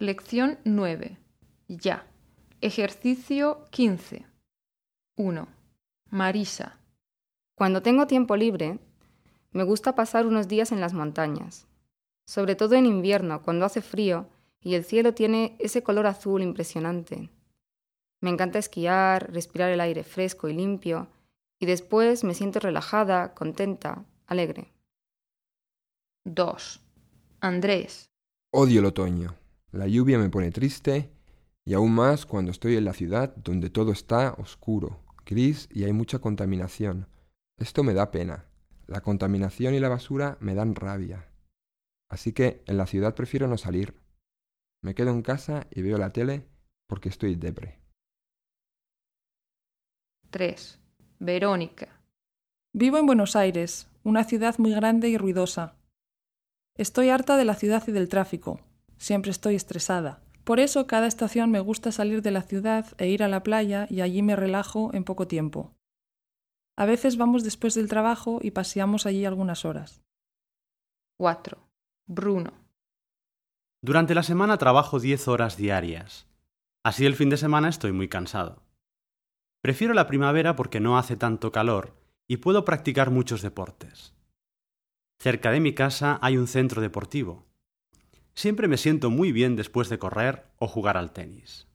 Lección 9. Ya. Ejercicio 15. 1. Marisa. Cuando tengo tiempo libre, me gusta pasar unos días en las montañas, sobre todo en invierno, cuando hace frío y el cielo tiene ese color azul impresionante. Me encanta esquiar, respirar el aire fresco y limpio, y después me siento relajada, contenta, alegre. 2. Andrés. Odio el otoño. La lluvia me pone triste y aún más cuando estoy en la ciudad donde todo está oscuro, gris y hay mucha contaminación. Esto me da pena. La contaminación y la basura me dan rabia. Así que en la ciudad prefiero no salir. Me quedo en casa y veo la tele porque estoy depre. 3. Verónica. Vivo en Buenos Aires, una ciudad muy grande y ruidosa. Estoy harta de la ciudad y del tráfico. Siempre estoy estresada. Por eso cada estación me gusta salir de la ciudad e ir a la playa y allí me relajo en poco tiempo. A veces vamos después del trabajo y paseamos allí algunas horas. 4. Bruno. Durante la semana trabajo 10 horas diarias. Así el fin de semana estoy muy cansado. Prefiero la primavera porque no hace tanto calor y puedo practicar muchos deportes. Cerca de mi casa hay un centro deportivo. Siempre me siento muy bien después de correr o jugar al tenis.